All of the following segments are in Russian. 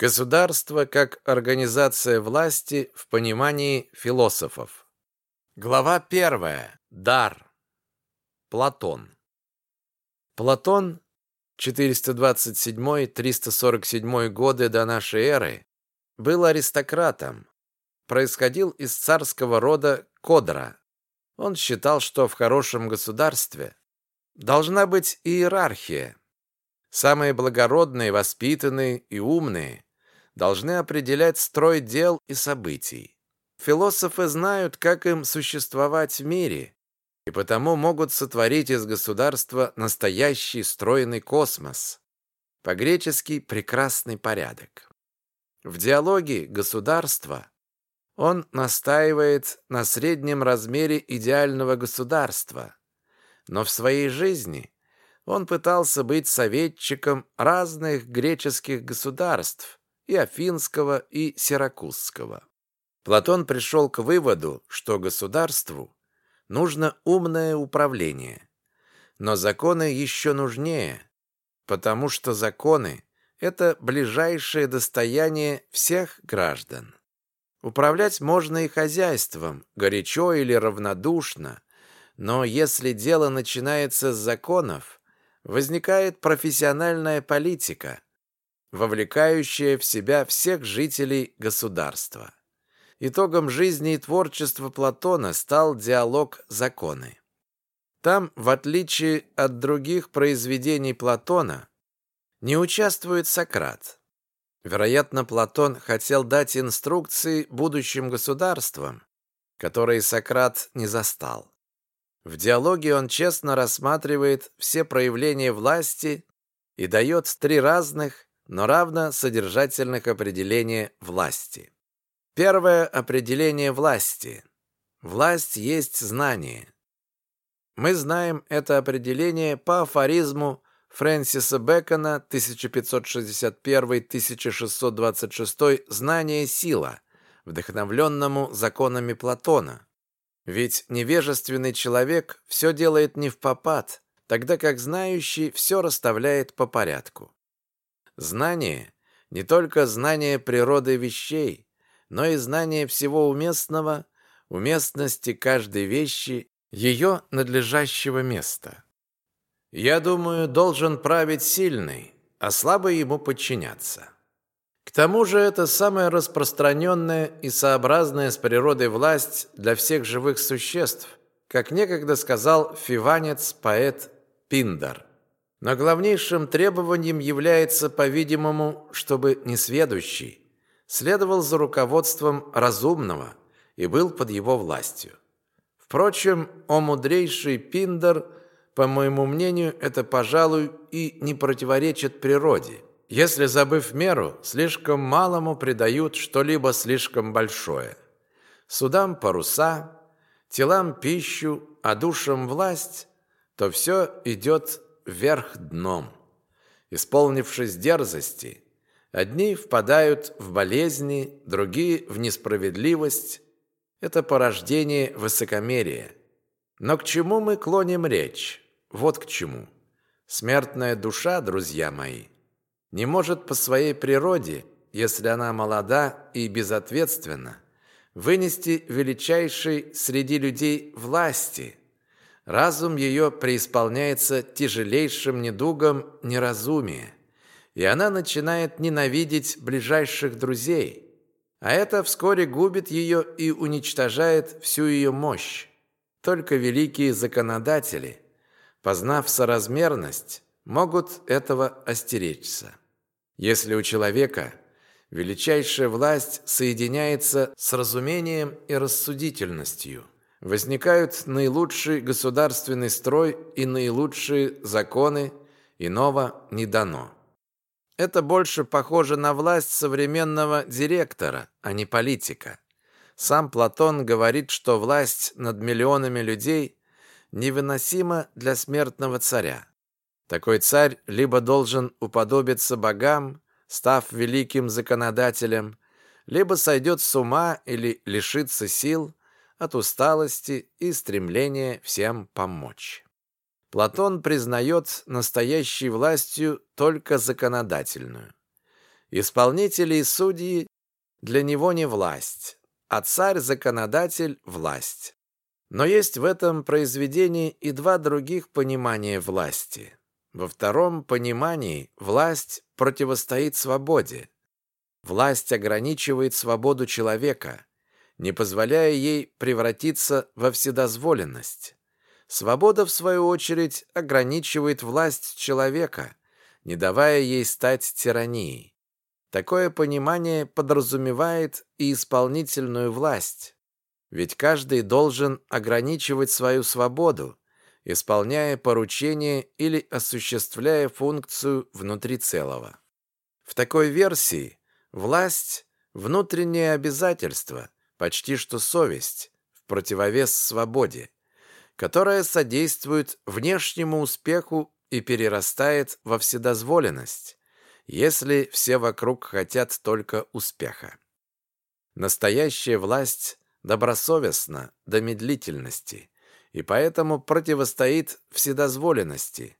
Государство как организация власти в понимании философов. Глава первая. Дар. Платон. Платон 427-347 годы до нашей эры был аристократом, происходил из царского рода Кодра. Он считал, что в хорошем государстве должна быть иерархия. Самые благородные, воспитанные и умные должны определять строй дел и событий. Философы знают, как им существовать в мире, и потому могут сотворить из государства настоящий стройный космос, по-гречески «прекрасный порядок». В диалоге «государство» он настаивает на среднем размере идеального государства, но в своей жизни он пытался быть советчиком разных греческих государств, и Афинского, и Сиракузского. Платон пришел к выводу, что государству нужно умное управление. Но законы еще нужнее, потому что законы – это ближайшее достояние всех граждан. Управлять можно и хозяйством, горячо или равнодушно, но если дело начинается с законов, возникает профессиональная политика – вовлекающая в себя всех жителей государства. Итогом жизни и творчества Платона стал диалог «Законы». Там, в отличие от других произведений Платона, не участвует Сократ. Вероятно, Платон хотел дать инструкции будущим государствам, которые Сократ не застал. В диалоге он честно рассматривает все проявления власти и дает три разных но равно содержательных определения власти. Первое определение власти. Власть есть знание. Мы знаем это определение по афоризму Фрэнсиса Бэкона 1561-1626 «Знание – сила», вдохновленному законами Платона. Ведь невежественный человек все делает не в попад, тогда как знающий все расставляет по порядку. Знание – не только знание природы вещей, но и знание всего уместного, уместности каждой вещи, ее надлежащего места. Я думаю, должен править сильный, а слабый ему подчиняться. К тому же это самая распространенная и сообразная с природой власть для всех живых существ, как некогда сказал фиванец-поэт Пиндар. Но главнейшим требованием является, по-видимому, чтобы несведущий следовал за руководством разумного и был под его властью. Впрочем, о мудрейший Пиндер, по моему мнению, это, пожалуй, и не противоречит природе. Если, забыв меру, слишком малому придают что-либо слишком большое. Судам паруса, телам пищу, а душам власть, то все идет вверх дном. Исполнившись дерзости, одни впадают в болезни, другие в несправедливость. Это порождение высокомерия. Но к чему мы клоним речь? Вот к чему. Смертная душа, друзья мои, не может по своей природе, если она молода и безответственна, вынести величайшей среди людей власти, Разум ее преисполняется тяжелейшим недугом неразумия, и она начинает ненавидеть ближайших друзей, а это вскоре губит ее и уничтожает всю ее мощь. Только великие законодатели, познав соразмерность, могут этого остеречься. Если у человека величайшая власть соединяется с разумением и рассудительностью – возникают наилучший государственный строй и наилучшие законы, иного не дано. Это больше похоже на власть современного директора, а не политика. Сам Платон говорит, что власть над миллионами людей невыносима для смертного царя. Такой царь либо должен уподобиться богам, став великим законодателем, либо сойдет с ума или лишится сил, от усталости и стремления всем помочь. Платон признает настоящей властью только законодательную. Исполнители и судьи для него не власть, а царь-законодатель – власть. Но есть в этом произведении и два других понимания власти. Во втором понимании власть противостоит свободе. Власть ограничивает свободу человека, не позволяя ей превратиться во вседозволенность. Свобода, в свою очередь, ограничивает власть человека, не давая ей стать тиранией. Такое понимание подразумевает и исполнительную власть. Ведь каждый должен ограничивать свою свободу, исполняя поручение или осуществляя функцию внутри целого. В такой версии власть – внутреннее обязательство, почти что совесть, в противовес свободе, которая содействует внешнему успеху и перерастает во вседозволенность, если все вокруг хотят только успеха. Настоящая власть добросовестна до медлительности и поэтому противостоит вседозволенности.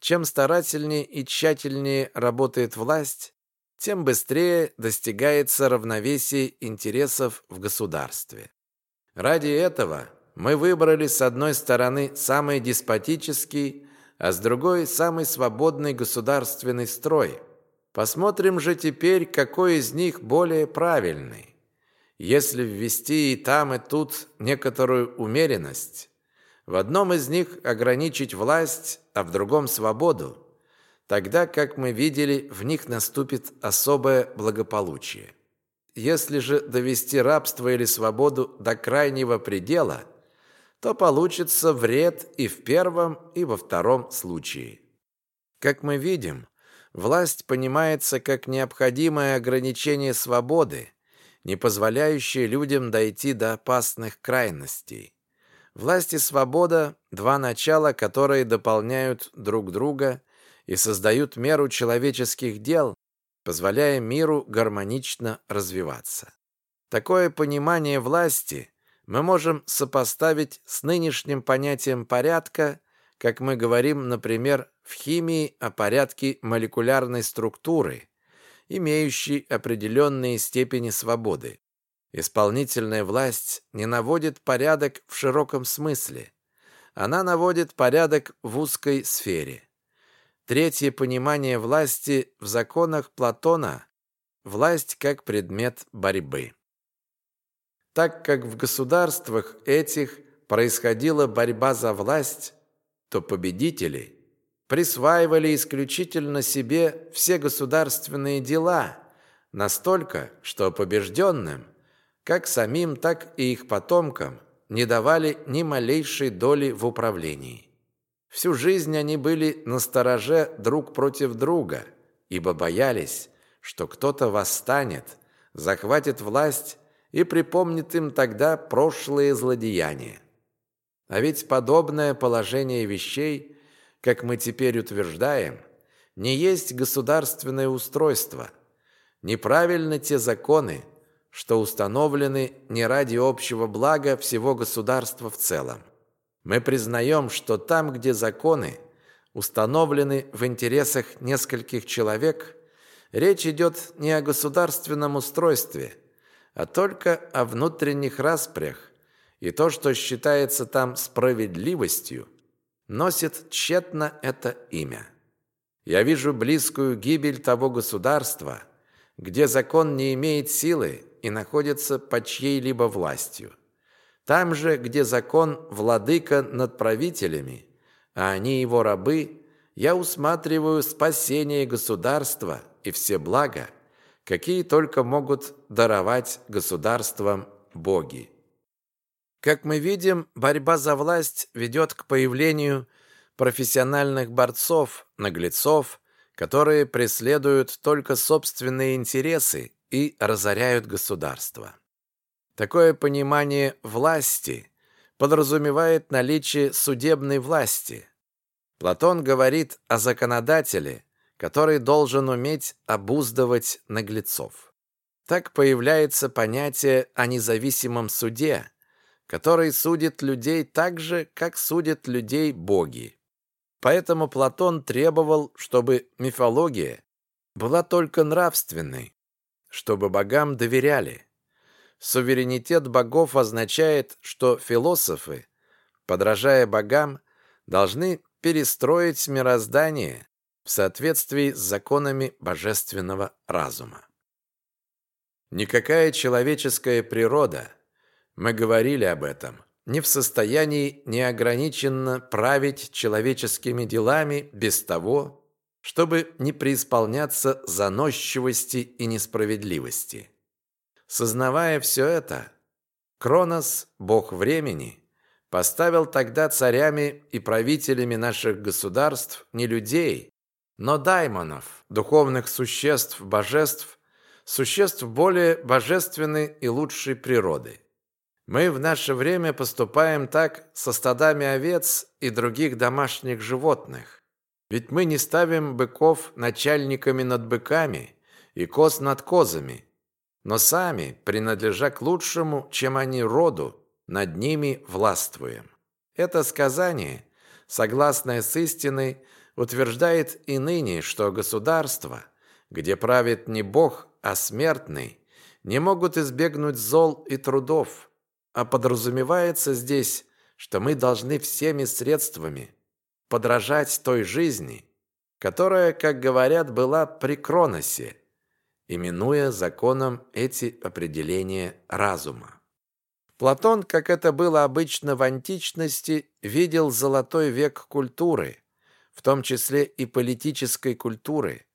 Чем старательнее и тщательнее работает власть, тем быстрее достигается равновесие интересов в государстве. Ради этого мы выбрали с одной стороны самый деспотический, а с другой самый свободный государственный строй. Посмотрим же теперь, какой из них более правильный. Если ввести и там, и тут некоторую умеренность, в одном из них ограничить власть, а в другом свободу, тогда, как мы видели, в них наступит особое благополучие. Если же довести рабство или свободу до крайнего предела, то получится вред и в первом, и во втором случае. Как мы видим, власть понимается как необходимое ограничение свободы, не позволяющие людям дойти до опасных крайностей. Власть и свобода – два начала, которые дополняют друг друга и создают меру человеческих дел, позволяя миру гармонично развиваться. Такое понимание власти мы можем сопоставить с нынешним понятием порядка, как мы говорим, например, в химии о порядке молекулярной структуры – имеющий определенные степени свободы. Исполнительная власть не наводит порядок в широком смысле. Она наводит порядок в узкой сфере. Третье понимание власти в законах Платона – власть как предмет борьбы. Так как в государствах этих происходила борьба за власть, то победители – присваивали исключительно себе все государственные дела, настолько, что побежденным, как самим, так и их потомкам, не давали ни малейшей доли в управлении. Всю жизнь они были на стороже друг против друга, ибо боялись, что кто-то восстанет, захватит власть и припомнит им тогда прошлые злодеяния. А ведь подобное положение вещей как мы теперь утверждаем, не есть государственное устройство. Неправильны те законы, что установлены не ради общего блага всего государства в целом. Мы признаем, что там, где законы установлены в интересах нескольких человек, речь идет не о государственном устройстве, а только о внутренних распрях, и то, что считается там справедливостью, носит тщетно это имя. Я вижу близкую гибель того государства, где закон не имеет силы и находится под чьей-либо властью. Там же, где закон владыка над правителями, а они его рабы, я усматриваю спасение государства и все блага, какие только могут даровать государствам боги. Как мы видим, борьба за власть ведет к появлению профессиональных борцов, наглецов, которые преследуют только собственные интересы и разоряют государство. Такое понимание власти подразумевает наличие судебной власти. Платон говорит о законодателе, который должен уметь обуздывать наглецов. Так появляется понятие о независимом суде, который судит людей так же, как судят людей боги. Поэтому Платон требовал, чтобы мифология была только нравственной, чтобы богам доверяли. Суверенитет богов означает, что философы, подражая богам, должны перестроить мироздание в соответствии с законами божественного разума. Никакая человеческая природа, мы говорили об этом, не в состоянии неограниченно править человеческими делами без того, чтобы не преисполняться заносчивости и несправедливости. Сознавая все это, Кронос, бог времени, поставил тогда царями и правителями наших государств не людей, но даймонов, духовных существ, божеств, существ более божественной и лучшей природы. Мы в наше время поступаем так со стадами овец и других домашних животных. Ведь мы не ставим быков начальниками над быками и коз над козами, но сами, принадлежа к лучшему, чем они роду, над ними властвуем. Это сказание, согласное с истиной, утверждает и ныне, что государство, где правит не Бог, а смертный, не могут избегнуть зол и трудов, а подразумевается здесь, что мы должны всеми средствами подражать той жизни, которая, как говорят, была при Кроносе, именуя законом эти определения разума. Платон, как это было обычно в античности, видел золотой век культуры, в том числе и политической культуры,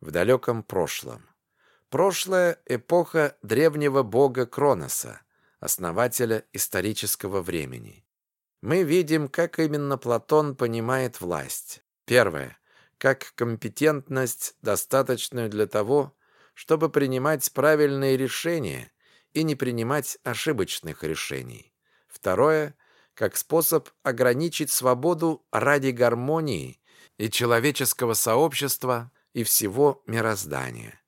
в далеком прошлом. Прошлое – эпоха древнего бога Кроноса, основателя исторического времени. Мы видим, как именно Платон понимает власть. Первое – как компетентность, достаточную для того, чтобы принимать правильные решения и не принимать ошибочных решений. Второе – как способ ограничить свободу ради гармонии и человеческого сообщества и всего мироздания.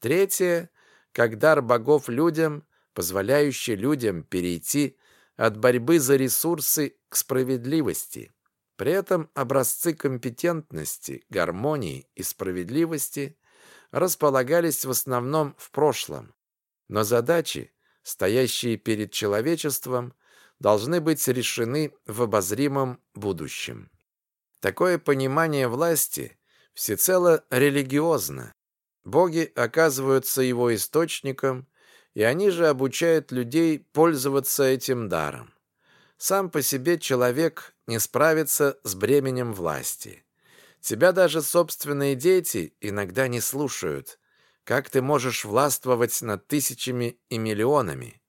Третье – как дар богов людям, позволяющий людям перейти от борьбы за ресурсы к справедливости. При этом образцы компетентности, гармонии и справедливости располагались в основном в прошлом, но задачи, стоящие перед человечеством, должны быть решены в обозримом будущем. Такое понимание власти всецело религиозно. Боги оказываются его источником, и они же обучают людей пользоваться этим даром. Сам по себе человек не справится с бременем власти. Тебя даже собственные дети иногда не слушают. Как ты можешь властвовать над тысячами и миллионами?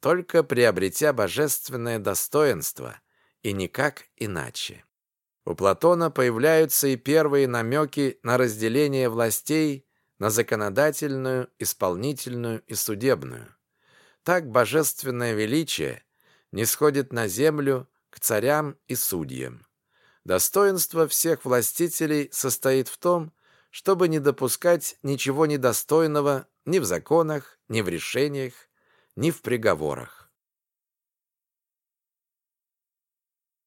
Только приобретя божественное достоинство, и никак иначе. У Платона появляются и первые намеки на разделение властей на законодательную, исполнительную и судебную. Так божественное величие не сходит на землю к царям и судьям. Достоинство всех властителей состоит в том, чтобы не допускать ничего недостойного ни в законах, ни в решениях, ни в приговорах.